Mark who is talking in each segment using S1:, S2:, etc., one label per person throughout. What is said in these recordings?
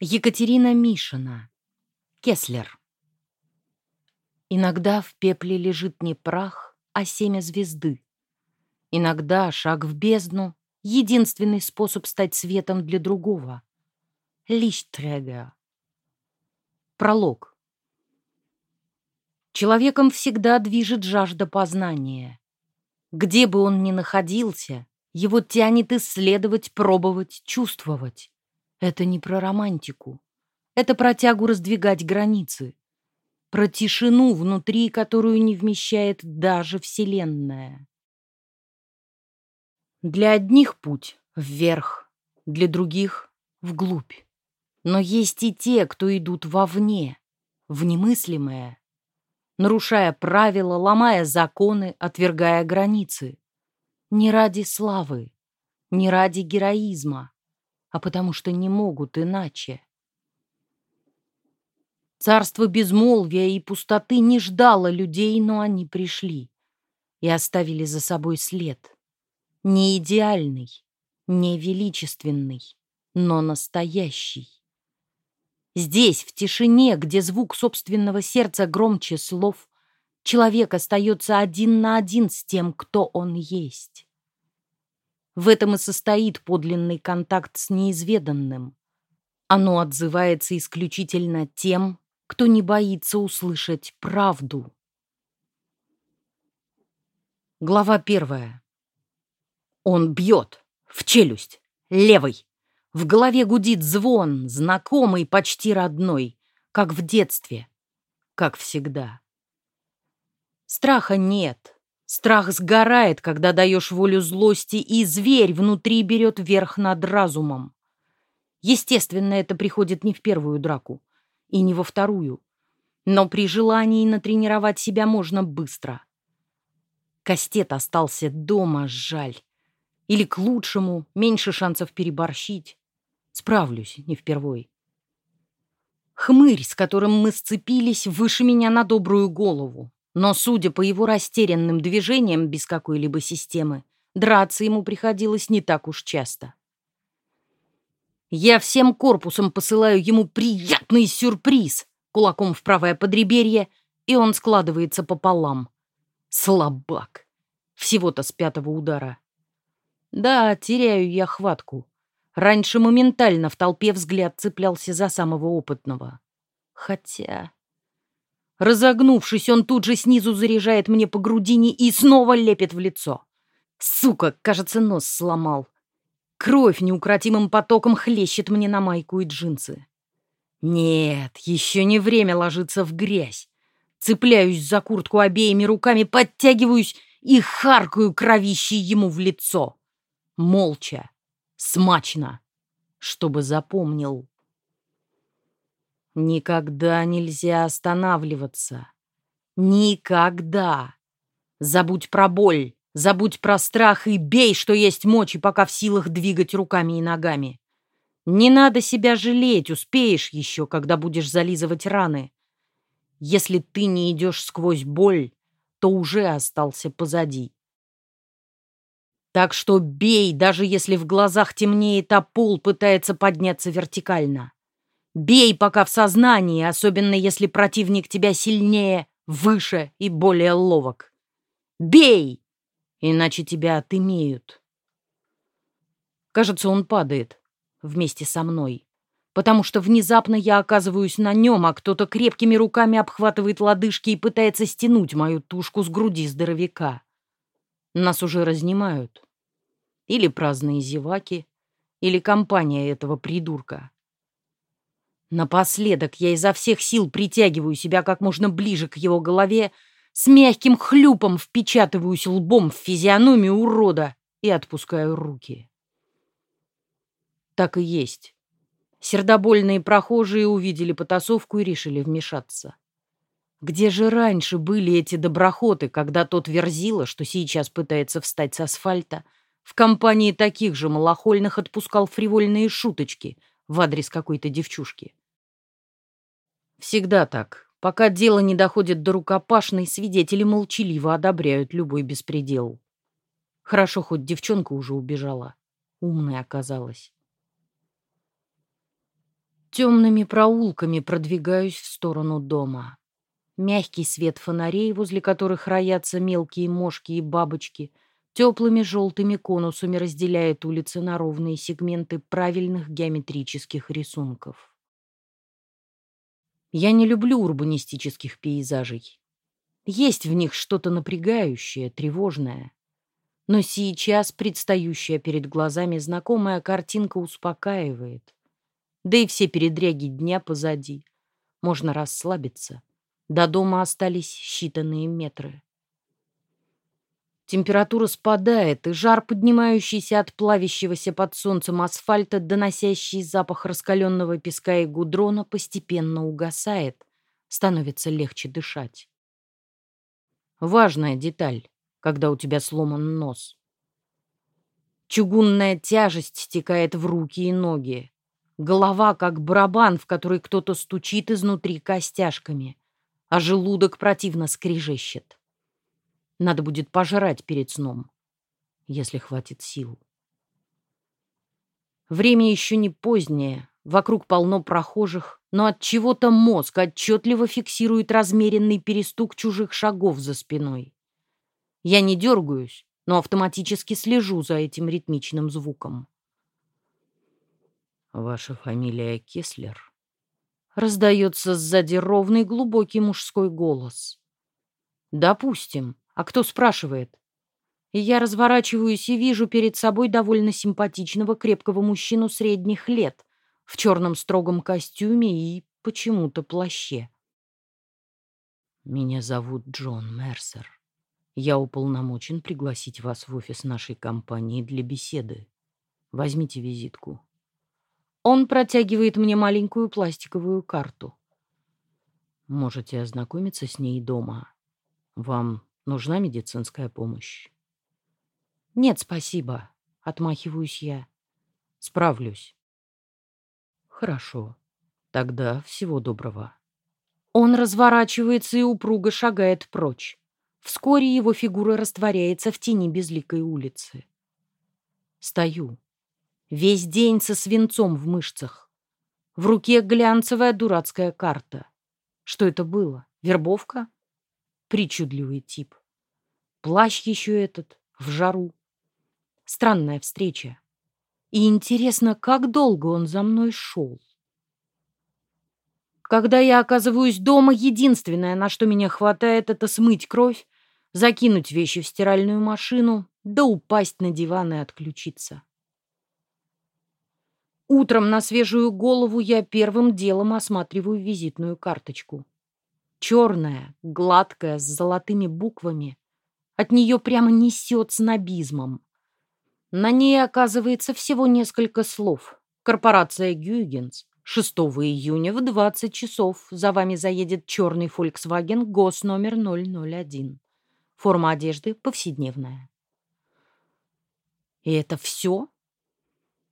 S1: Екатерина Мишина. Кеслер. Иногда в пепле лежит не прах, а семя звезды. Иногда шаг в бездну — единственный способ стать светом для другого. Личтрегер. Пролог. Человеком всегда движет жажда познания. Где бы он ни находился, его тянет исследовать, пробовать, чувствовать. Это не про романтику. Это про тягу раздвигать границы. Про тишину внутри, которую не вмещает даже Вселенная. Для одних путь вверх, для других — вглубь. Но есть и те, кто идут вовне, в немыслимое, нарушая правила, ломая законы, отвергая границы. Не ради славы, не ради героизма, а потому что не могут иначе. Царство безмолвия и пустоты не ждало людей, но они пришли и оставили за собой след. Не идеальный, не величественный, но настоящий. Здесь, в тишине, где звук собственного сердца громче слов, человек остается один на один с тем, кто он есть. В этом и состоит подлинный контакт с неизведанным. Оно отзывается исключительно тем, кто не боится услышать правду. Глава первая. Он бьет в челюсть, левой. В голове гудит звон, знакомый, почти родной, как в детстве, как всегда. Страха нет, Страх сгорает, когда даешь волю злости, и зверь внутри берет верх над разумом. Естественно, это приходит не в первую драку и не во вторую. Но при желании натренировать себя можно быстро. Кастет остался дома, жаль. Или к лучшему, меньше шансов переборщить. Справлюсь, не впервой. Хмырь, с которым мы сцепились, выше меня на добрую голову. Но, судя по его растерянным движениям без какой-либо системы, драться ему приходилось не так уж часто. Я всем корпусом посылаю ему приятный сюрприз кулаком в правое подреберье, и он складывается пополам. Слабак. Всего-то с пятого удара. Да, теряю я хватку. Раньше моментально в толпе взгляд цеплялся за самого опытного. Хотя... Разогнувшись, он тут же снизу заряжает мне по грудине и снова лепит в лицо. Сука, кажется, нос сломал. Кровь неукротимым потоком хлещет мне на майку и джинсы. Нет, еще не время ложиться в грязь. Цепляюсь за куртку обеими руками, подтягиваюсь и харкаю кровищей ему в лицо. Молча, смачно, чтобы запомнил. Никогда нельзя останавливаться. Никогда. Забудь про боль, забудь про страх и бей, что есть мочи, пока в силах двигать руками и ногами. Не надо себя жалеть, успеешь еще, когда будешь зализывать раны. Если ты не идешь сквозь боль, то уже остался позади. Так что бей, даже если в глазах темнеет, а пол пытается подняться вертикально. Бей пока в сознании, особенно если противник тебя сильнее, выше и более ловок. Бей, иначе тебя отымеют. Кажется, он падает вместе со мной, потому что внезапно я оказываюсь на нем, а кто-то крепкими руками обхватывает лодыжки и пытается стянуть мою тушку с груди здоровяка. Нас уже разнимают. Или праздные зеваки, или компания этого придурка. Напоследок я изо всех сил притягиваю себя как можно ближе к его голове, с мягким хлюпом впечатываюсь лбом в физиономию урода и отпускаю руки. Так и есть. Сердобольные прохожие увидели потасовку и решили вмешаться. Где же раньше были эти доброхоты, когда тот верзила, что сейчас пытается встать с асфальта, в компании таких же малохольных отпускал фривольные шуточки в адрес какой-то девчушки? Всегда так. Пока дело не доходит до рукопашной, свидетели молчаливо одобряют любой беспредел. Хорошо, хоть девчонка уже убежала. Умная оказалась. Темными проулками продвигаюсь в сторону дома. Мягкий свет фонарей, возле которых роятся мелкие мошки и бабочки, теплыми желтыми конусами разделяет улицы на ровные сегменты правильных геометрических рисунков. Я не люблю урбанистических пейзажей. Есть в них что-то напрягающее, тревожное. Но сейчас предстающая перед глазами знакомая картинка успокаивает. Да и все передряги дня позади. Можно расслабиться. До дома остались считанные метры. Температура спадает, и жар, поднимающийся от плавящегося под солнцем асфальта, доносящий запах раскаленного песка и гудрона, постепенно угасает, становится легче дышать. Важная деталь, когда у тебя сломан нос. Чугунная тяжесть стекает в руки и ноги. Голова, как барабан, в который кто-то стучит изнутри костяшками а желудок противно скрежещет. Надо будет пожрать перед сном, если хватит сил. Время еще не позднее, вокруг полно прохожих, но от чего-то мозг отчетливо фиксирует размеренный перестук чужих шагов за спиной. Я не дергаюсь, но автоматически слежу за этим ритмичным звуком. «Ваша фамилия Кеслер?» Раздается сзади ровный глубокий мужской голос. «Допустим. А кто спрашивает?» Я разворачиваюсь и вижу перед собой довольно симпатичного крепкого мужчину средних лет в черном строгом костюме и почему-то плаще. «Меня зовут Джон Мерсер. Я уполномочен пригласить вас в офис нашей компании для беседы. Возьмите визитку». Он протягивает мне маленькую пластиковую карту. Можете ознакомиться с ней дома. Вам нужна медицинская помощь? Нет, спасибо. Отмахиваюсь я. Справлюсь. Хорошо. Тогда всего доброго. Он разворачивается и упруго шагает прочь. Вскоре его фигура растворяется в тени безликой улицы. Стою. Весь день со свинцом в мышцах. В руке глянцевая дурацкая карта. Что это было? Вербовка? Причудливый тип. Плащ еще этот, в жару. Странная встреча. И интересно, как долго он за мной шел. Когда я оказываюсь дома, единственное, на что меня хватает, это смыть кровь, закинуть вещи в стиральную машину, да упасть на диван и отключиться. Утром на свежую голову я первым делом осматриваю визитную карточку. Черная, гладкая, с золотыми буквами. От нее прямо несет снобизмом. На ней оказывается всего несколько слов. Корпорация Гюйгенс. 6 июня в 20 часов за вами заедет черный Volkswagen ГОС номер 001. Форма одежды повседневная. И это все?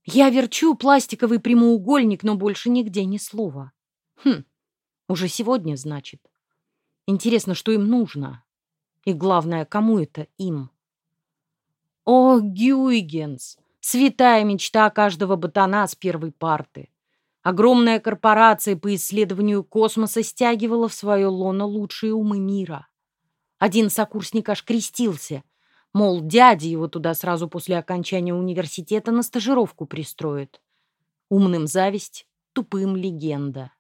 S1: Я верчу пластиковый прямоугольник, но больше нигде ни слова. Хм, уже сегодня, значит. Интересно, что им нужно. И главное, кому это им? О, Гюйгенс! Святая мечта каждого ботана с первой парты. Огромная корпорация по исследованию космоса стягивала в свое лоно лучшие умы мира. Один сокурсник аж крестился — Мол, дядя его туда сразу после окончания университета на стажировку пристроит. Умным зависть, тупым легенда.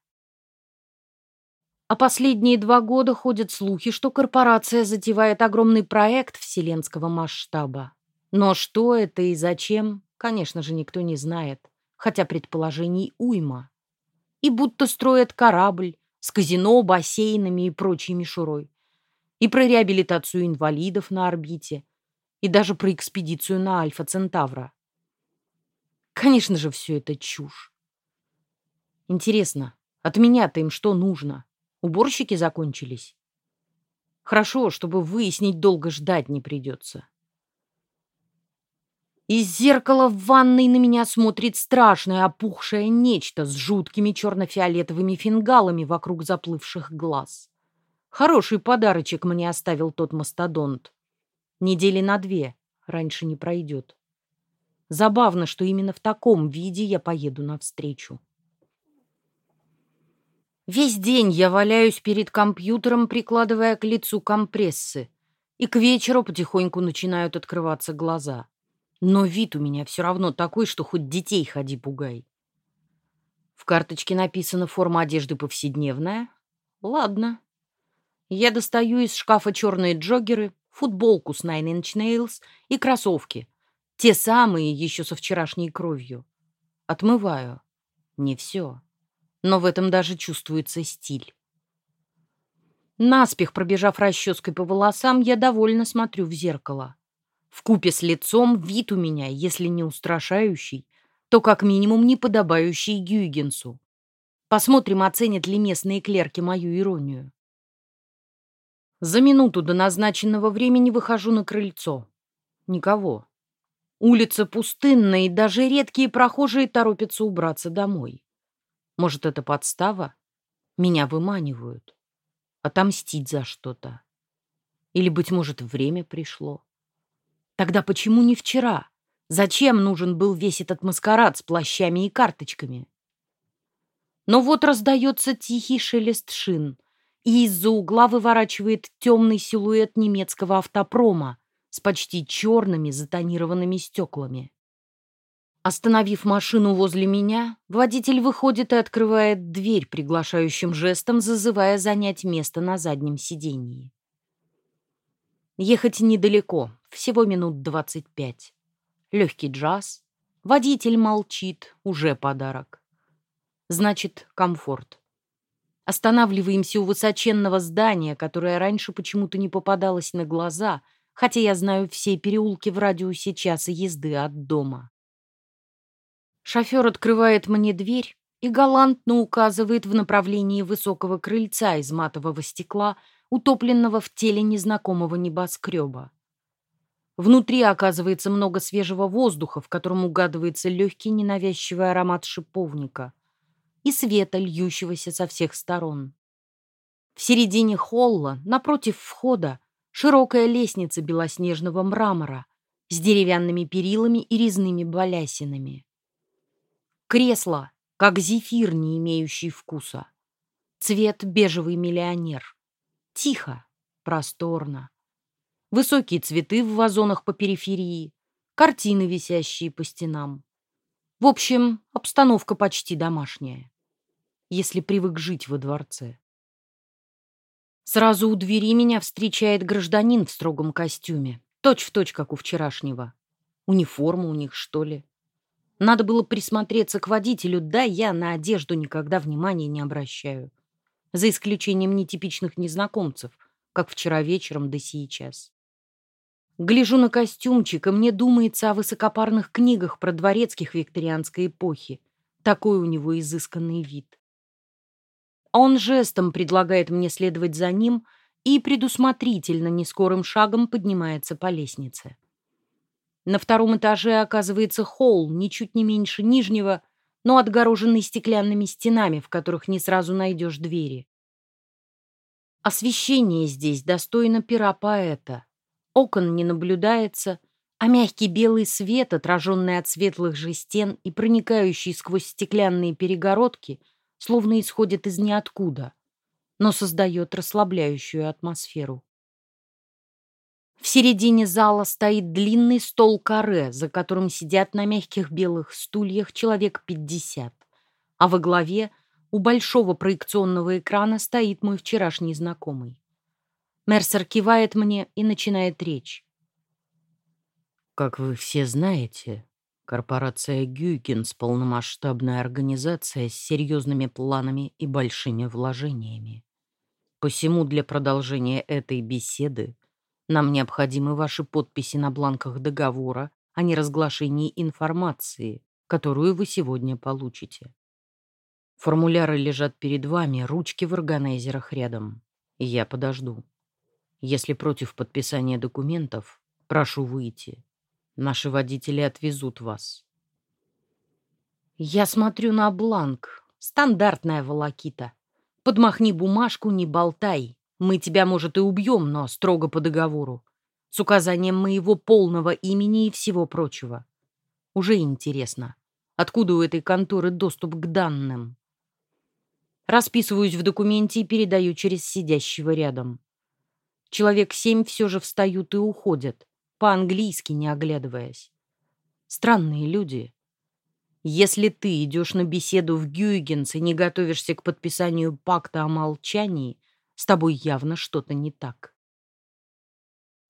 S1: А последние два года ходят слухи, что корпорация затевает огромный проект вселенского масштаба. Но что это и зачем, конечно же, никто не знает, хотя предположений уйма. И будто строят корабль с казино, бассейнами и прочей мишурой. И про реабилитацию инвалидов на орбите – и даже про экспедицию на Альфа-Центавра. Конечно же, все это чушь. Интересно, от меня-то им что нужно? Уборщики закончились? Хорошо, чтобы выяснить, долго ждать не придется. Из зеркала в ванной на меня смотрит страшное опухшее нечто с жуткими черно-фиолетовыми фингалами вокруг заплывших глаз. Хороший подарочек мне оставил тот мастодонт. Недели на две. Раньше не пройдет. Забавно, что именно в таком виде я поеду навстречу. Весь день я валяюсь перед компьютером, прикладывая к лицу компрессы, и к вечеру потихоньку начинают открываться глаза. Но вид у меня все равно такой, что хоть детей ходи пугай. В карточке написано «форма одежды повседневная». Ладно. Я достаю из шкафа черные джоггеры, футболку с Nine Inch Nails и кроссовки. Те самые, еще со вчерашней кровью. Отмываю. Не все но в этом даже чувствуется стиль. Наспех пробежав расческой по волосам, я довольно смотрю в зеркало. В купе с лицом вид у меня, если не устрашающий, то как минимум не подобающий Гюйгенсу. Посмотрим, оценят ли местные клерки мою иронию. За минуту до назначенного времени выхожу на крыльцо. Никого. Улица пустынная, и даже редкие прохожие торопятся убраться домой. Может, это подстава? Меня выманивают. Отомстить за что-то. Или, быть может, время пришло. Тогда почему не вчера? Зачем нужен был весь этот маскарад с плащами и карточками? Но вот раздается тихий шелест шин, и из-за угла выворачивает темный силуэт немецкого автопрома с почти черными затонированными стеклами. Остановив машину возле меня, водитель выходит и открывает дверь приглашающим жестом, зазывая занять место на заднем сидении. Ехать недалеко, всего минут двадцать пять. Легкий джаз. Водитель молчит, уже подарок. Значит, комфорт. Останавливаемся у высоченного здания, которое раньше почему-то не попадалось на глаза, хотя я знаю все переулки в радиусе часа езды от дома. Шофер открывает мне дверь и галантно указывает в направлении высокого крыльца из матового стекла, утопленного в теле незнакомого небоскреба. Внутри оказывается много свежего воздуха, в котором угадывается легкий ненавязчивый аромат шиповника и света, льющегося со всех сторон. В середине холла, напротив входа, широкая лестница белоснежного мрамора с деревянными перилами и резными балясинами. Кресло, как зефир, не имеющий вкуса. Цвет бежевый миллионер. Тихо, просторно. Высокие цветы в вазонах по периферии, картины, висящие по стенам. В общем, обстановка почти домашняя, если привык жить во дворце. Сразу у двери меня встречает гражданин в строгом костюме, точь-в-точь, точь, как у вчерашнего. Униформа у них, что ли? Надо было присмотреться к водителю, да я на одежду никогда внимания не обращаю. За исключением нетипичных незнакомцев, как вчера вечером да сейчас. Гляжу на костюмчик, и мне думается о высокопарных книгах про дворецких викторианской эпохи. Такой у него изысканный вид. Он жестом предлагает мне следовать за ним и предусмотрительно нескорым шагом поднимается по лестнице. На втором этаже оказывается холл, ничуть не меньше нижнего, но отгороженный стеклянными стенами, в которых не сразу найдешь двери. Освещение здесь достойно пера поэта. Окон не наблюдается, а мягкий белый свет, отраженный от светлых же стен и проникающий сквозь стеклянные перегородки, словно исходит из ниоткуда, но создает расслабляющую атмосферу. Середине зала стоит длинный стол каре, за которым сидят на мягких белых стульях человек пятьдесят, а во главе у большого проекционного экрана стоит мой вчерашний знакомый. Мерсер кивает мне и начинает речь.
S2: Как вы все знаете, корпорация Гюйгенс — полномасштабная организация с серьезными планами и большими вложениями. Посему для продолжения этой беседы нам необходимы ваши подписи на бланках договора о неразглашении информации, которую вы сегодня получите. Формуляры лежат перед вами, ручки в органайзерах рядом. Я подожду. Если против подписания документов, прошу выйти. Наши водители отвезут вас.
S1: Я смотрю на бланк. Стандартная волокита. Подмахни бумажку, не болтай. Мы тебя, может, и убьем, но строго по договору. С указанием моего полного имени и всего прочего. Уже интересно, откуда у этой конторы доступ к данным? Расписываюсь в документе и передаю через сидящего рядом. Человек семь все же встают и уходят, по-английски не оглядываясь. Странные люди. Если ты идешь на беседу в Гюйгенс и не готовишься к подписанию пакта о молчании, с тобой явно что-то не так.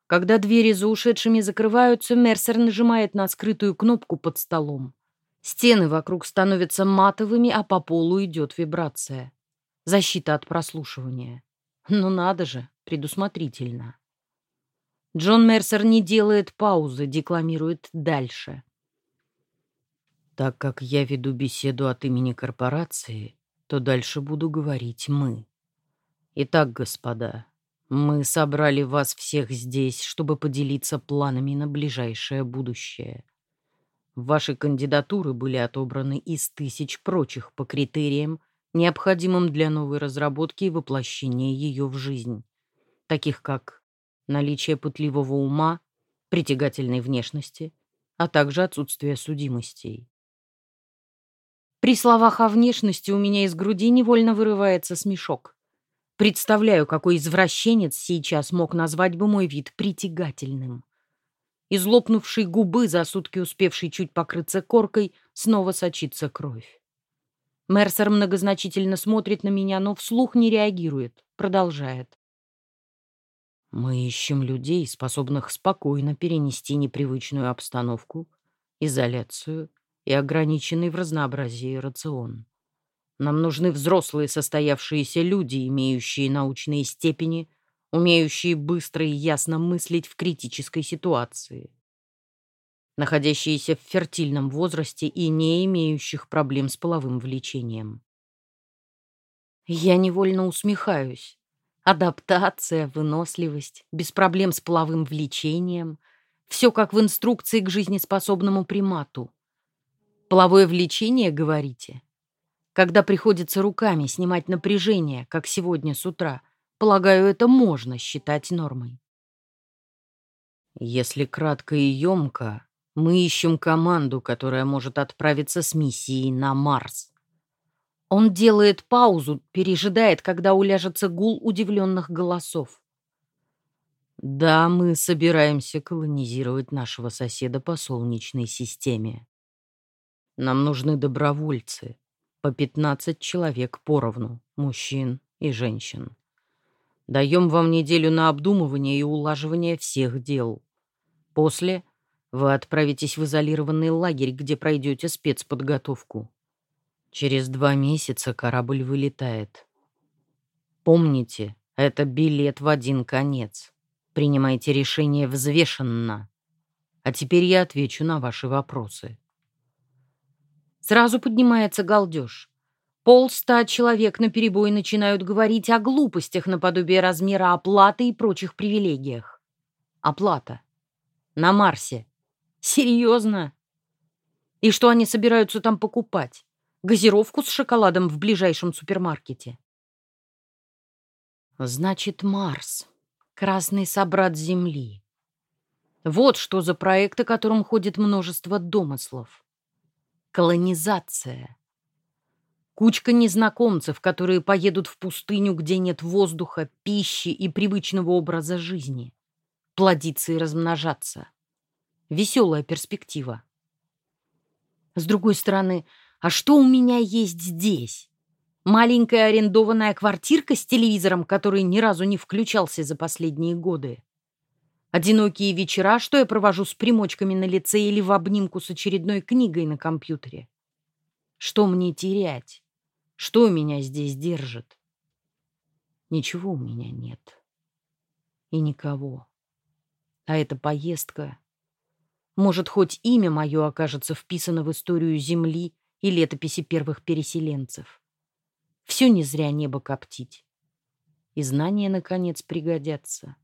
S1: Когда двери за ушедшими закрываются, Мерсер нажимает на скрытую кнопку под столом. Стены вокруг становятся матовыми, а по полу идет вибрация. Защита от прослушивания. Ну надо же, предусмотрительно. Джон Мерсер не делает паузы, декламирует дальше.
S2: Так как я веду беседу от имени корпорации, то дальше буду говорить «мы». Итак, господа, мы собрали вас всех здесь, чтобы поделиться планами на ближайшее будущее. Ваши кандидатуры были отобраны из тысяч прочих по критериям, необходимым для новой разработки и воплощения ее в жизнь, таких как наличие пытливого ума, притягательной внешности, а также отсутствие судимостей.
S1: При словах о внешности у меня из груди невольно вырывается смешок. Представляю, какой извращенец сейчас мог назвать бы мой вид притягательным. Из лопнувшей губы, за сутки успевшей чуть покрыться коркой, снова сочится кровь. Мерсер многозначительно смотрит на меня, но вслух не реагирует, продолжает.
S2: Мы ищем людей, способных спокойно перенести непривычную обстановку, изоляцию и ограниченный в разнообразии рацион. Нам нужны взрослые состоявшиеся люди, имеющие научные степени, умеющие быстро и ясно мыслить в критической ситуации, находящиеся в фертильном возрасте и не имеющих проблем с половым влечением.
S1: Я невольно усмехаюсь. Адаптация, выносливость, без проблем с половым влечением — все как в инструкции к жизнеспособному примату. Половое влечение, говорите? Когда приходится руками снимать напряжение, как сегодня с утра, полагаю, это можно считать нормой.
S2: Если кратко и емко, мы ищем команду, которая может отправиться с миссией на Марс.
S1: Он делает паузу, пережидает, когда уляжется гул удивленных голосов.
S2: Да, мы собираемся колонизировать нашего соседа по Солнечной системе. Нам нужны добровольцы, по 15 человек поровну, мужчин и женщин. Даем вам неделю на обдумывание и улаживание всех дел. После вы отправитесь в изолированный лагерь, где пройдете спецподготовку. Через два месяца корабль вылетает. Помните, это билет в один конец. Принимайте решение взвешенно. А теперь я отвечу на ваши вопросы.
S1: Сразу поднимается галдеж. Полста человек на перебой начинают говорить о глупостях наподобие размера оплаты и прочих привилегиях. Оплата. На Марсе. Серьезно? И что они собираются там покупать? Газировку с шоколадом в ближайшем супермаркете? Значит, Марс. Красный собрат Земли. Вот что за проект, о котором ходит множество домыслов. Колонизация. Кучка незнакомцев, которые поедут в пустыню, где нет воздуха, пищи и привычного образа жизни. Плодиться и размножаться. Веселая перспектива. С другой стороны, а что у меня есть здесь? Маленькая арендованная квартирка с телевизором, который ни разу не включался за последние годы. Одинокие вечера, что я провожу с примочками на лице или в обнимку с очередной книгой на компьютере. Что мне терять? Что меня здесь держит? Ничего у меня нет. И никого. А эта поездка... Может, хоть имя мое окажется вписано в историю Земли и летописи первых переселенцев. Все не зря небо коптить. И знания, наконец, пригодятся.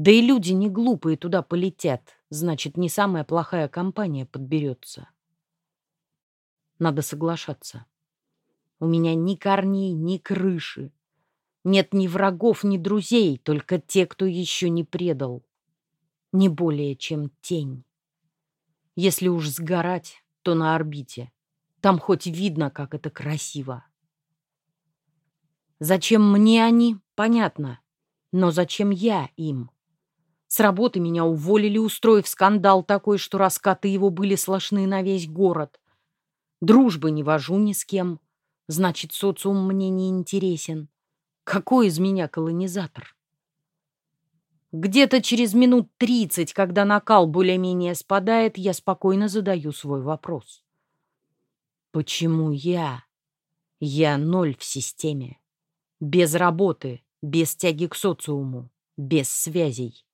S1: Да и люди не глупые туда полетят, значит, не самая плохая компания подберется. Надо соглашаться. У меня ни корней, ни крыши. Нет ни врагов, ни друзей, только те, кто еще не предал. Не более, чем тень. Если уж сгорать, то на орбите. Там хоть видно, как это красиво. Зачем мне они, понятно. Но зачем я им? С работы меня уволили, устроив скандал такой, что раскаты его были слышны на весь город. Дружбы не вожу ни с кем. Значит, социум мне не интересен. Какой из меня колонизатор? Где-то через минут тридцать, когда накал более-менее спадает, я спокойно задаю свой вопрос. Почему я? Я ноль в системе. Без работы, без тяги к социуму, без связей.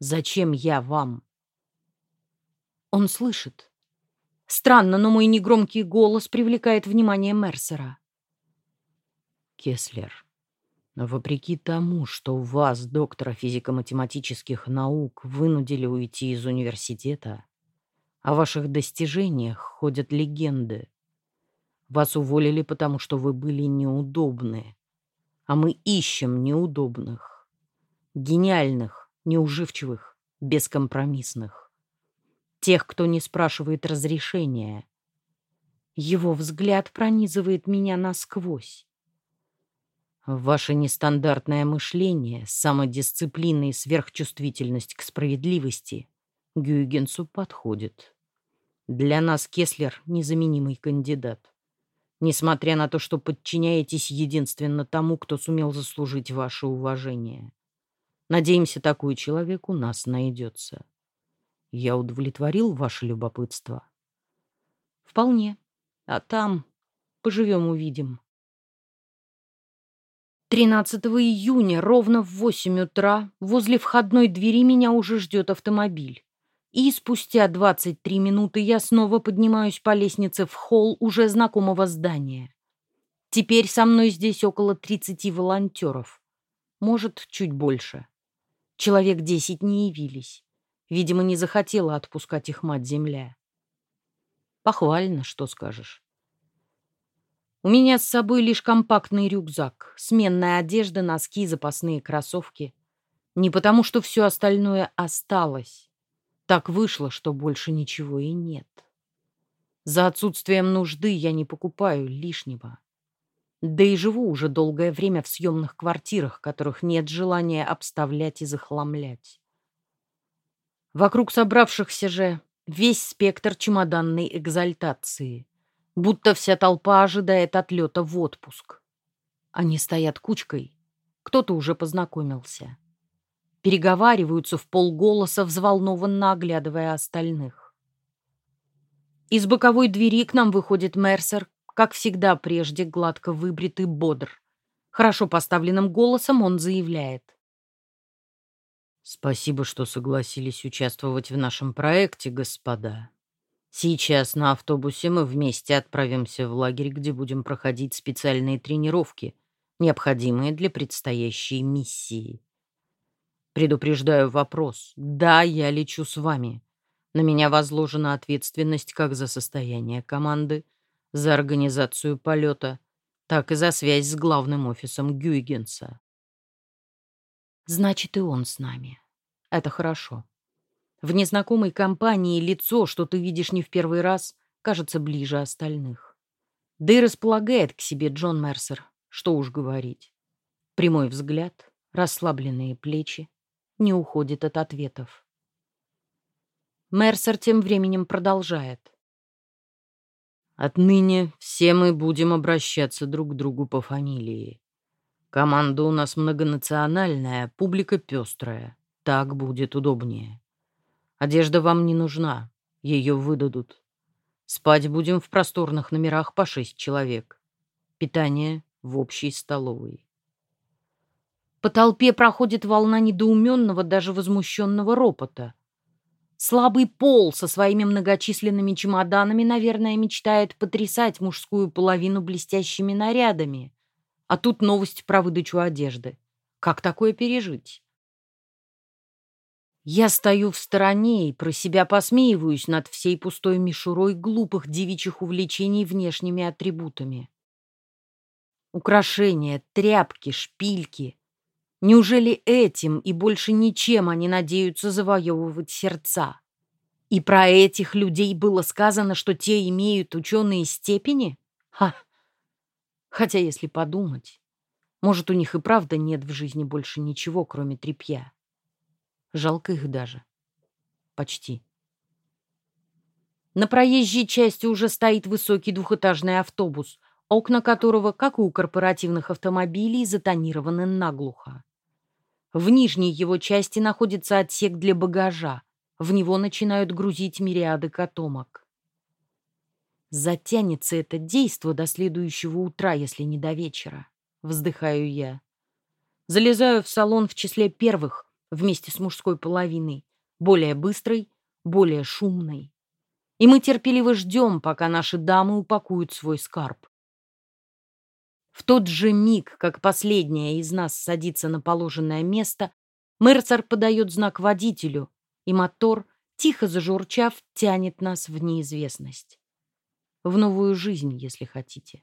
S1: Зачем я вам? Он слышит. Странно, но мой негромкий голос привлекает внимание Мерсера.
S2: Кеслер, вопреки тому, что вас, доктора физико-математических наук, вынудили уйти из университета, о ваших достижениях ходят легенды. Вас уволили, потому что вы были неудобны, а мы ищем неудобных, гениальных, неуживчивых, бескомпромиссных. Тех, кто не спрашивает разрешения.
S1: Его взгляд пронизывает меня насквозь.
S2: Ваше нестандартное мышление, самодисциплина и сверхчувствительность к справедливости Гюйгенсу подходит. Для нас Кеслер — незаменимый кандидат. Несмотря на то, что подчиняетесь единственно тому, кто сумел заслужить ваше уважение. Надеемся, такой человек у нас найдется. Я удовлетворил ваше любопытство?
S1: Вполне. А там поживем-увидим. 13 июня ровно в 8 утра возле входной двери меня уже ждет автомобиль. И спустя 23 минуты я снова поднимаюсь по лестнице в холл уже знакомого здания. Теперь со мной здесь около 30 волонтеров. Может, чуть больше. Человек 10 не явились. Видимо, не захотела отпускать их мать-земля. Похвально, что скажешь. У меня с собой лишь компактный рюкзак, сменная одежда, носки, запасные кроссовки. Не потому, что все остальное осталось. Так вышло, что больше ничего и нет. За отсутствием нужды я не покупаю лишнего. Да и живу уже долгое время в съемных квартирах, которых нет желания обставлять и захламлять. Вокруг собравшихся же весь спектр чемоданной экзальтации будто вся толпа ожидает отлета в отпуск. Они стоят кучкой, кто-то уже познакомился. Переговариваются в полголоса, взволнованно оглядывая остальных. Из боковой двери к нам выходит Мерсер, как всегда прежде гладко выбритый бодр. Хорошо поставленным голосом он заявляет.
S2: «Спасибо, что согласились участвовать в нашем проекте, господа. Сейчас на автобусе мы вместе отправимся в лагерь, где будем проходить специальные тренировки, необходимые для предстоящей миссии. Предупреждаю вопрос. Да, я лечу с вами. На меня возложена ответственность как за состояние команды, за организацию полета, так и за связь с главным офисом Гюйгенса.
S1: Значит, и он с нами. Это хорошо. В незнакомой компании лицо, что ты видишь не в первый раз, кажется ближе остальных. Да и располагает к себе Джон Мерсер, что уж говорить. Прямой взгляд, расслабленные плечи, не уходит от ответов. Мерсер тем временем продолжает.
S2: Отныне все мы будем обращаться друг к другу по фамилии. Команда у нас многонациональная, публика пестрая. Так будет удобнее. Одежда вам не нужна, ее выдадут. Спать будем в просторных номерах по шесть человек. Питание в общей столовой.
S1: По толпе проходит волна недоуменного, даже возмущенного ропота. Слабый пол со своими многочисленными чемоданами, наверное, мечтает потрясать мужскую половину блестящими нарядами. А тут новость про выдачу одежды. Как такое пережить? Я стою в стороне и про себя посмеиваюсь над всей пустой мишурой глупых девичьих увлечений внешними атрибутами. Украшения, тряпки, шпильки. Неужели этим и больше ничем они надеются завоевывать сердца? И про этих людей было сказано, что те имеют ученые степени? Ха! Хотя, если подумать, Может, у них и правда нет в жизни больше ничего, кроме тряпья. Жалко их даже. Почти. На проезжей части уже стоит высокий двухэтажный автобус, окна которого, как и у корпоративных автомобилей, затонированы наглухо. В нижней его части находится отсек для багажа. В него начинают грузить мириады котомок. Затянется это действо до следующего утра, если не до вечера. Вздыхаю я. Залезаю в салон в числе первых, вместе с мужской половиной, более быстрой, более шумной. И мы терпеливо ждем, пока наши дамы упакуют свой скарб. В тот же миг, как последняя из нас садится на положенное место, Мерцер подает знак водителю, и мотор, тихо зажурчав, тянет нас в неизвестность. В новую жизнь, если хотите.